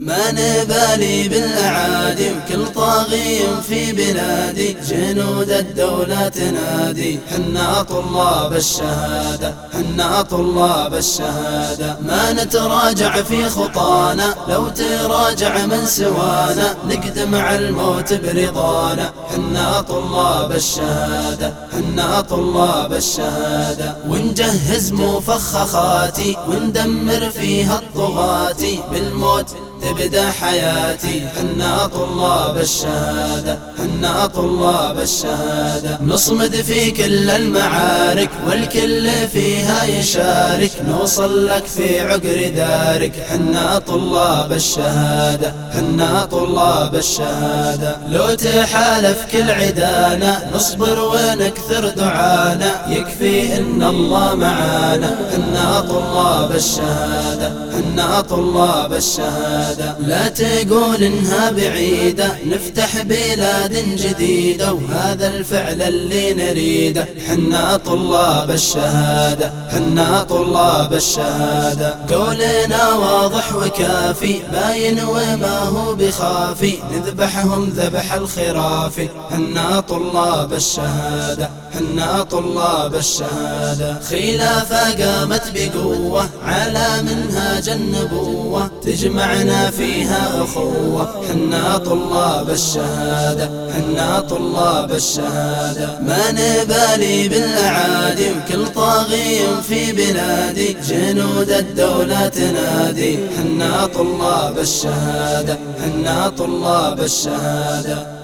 ما نبالي بالأعادي وكل طاغي في بلادي. جنود الدولة تنادي حنا طلاب الشهادة حنا طلاب الشهادة. ما نتراجع في خطانا لو تراجع من سوانا. نقدم على الموت برضانا حنا طلاب الشهادة حنا طلاب الشهادة. ونجهز مفخخاتي وندمر فيها الطغاتي بالموت تبدأ حياتي حنا طلاب الشهادة حنا طلاب الشهادة. نصمد في كل المعارك والكل فيها يشارك. نوصل لك في عقر دارك حنا طلاب الشهادة حنا طلاب الشهادة. لو تحالف كل عدانا نصبر ونكثر دعانا. يكفي إن الله معانا حنا طلاب الشهادة حنا طلاب الشهادة. لا تقول انها بعيدة. نفتح بلاد جديدة وهذا الفعل اللي نريده. حنا طلاب الشهادة. حنا طلاب الشهادة. قولنا واضح وكافي. باين وما هو بخافي. نذبحهم ذبح الخرافي. حنا طلاب الشهادة. حنا طلاب الشهادة. خلافة قامت بقوة. على منهاج النبوة. تجمعنا فيها أخوة حنا طلاب الشهادة حنا طلاب الشهادة. ما نبالي بالأعادي وكل طاغي في بلادي جنود الدولة تنادي. حنا طلاب الشهادة حنا طلاب الشهادة.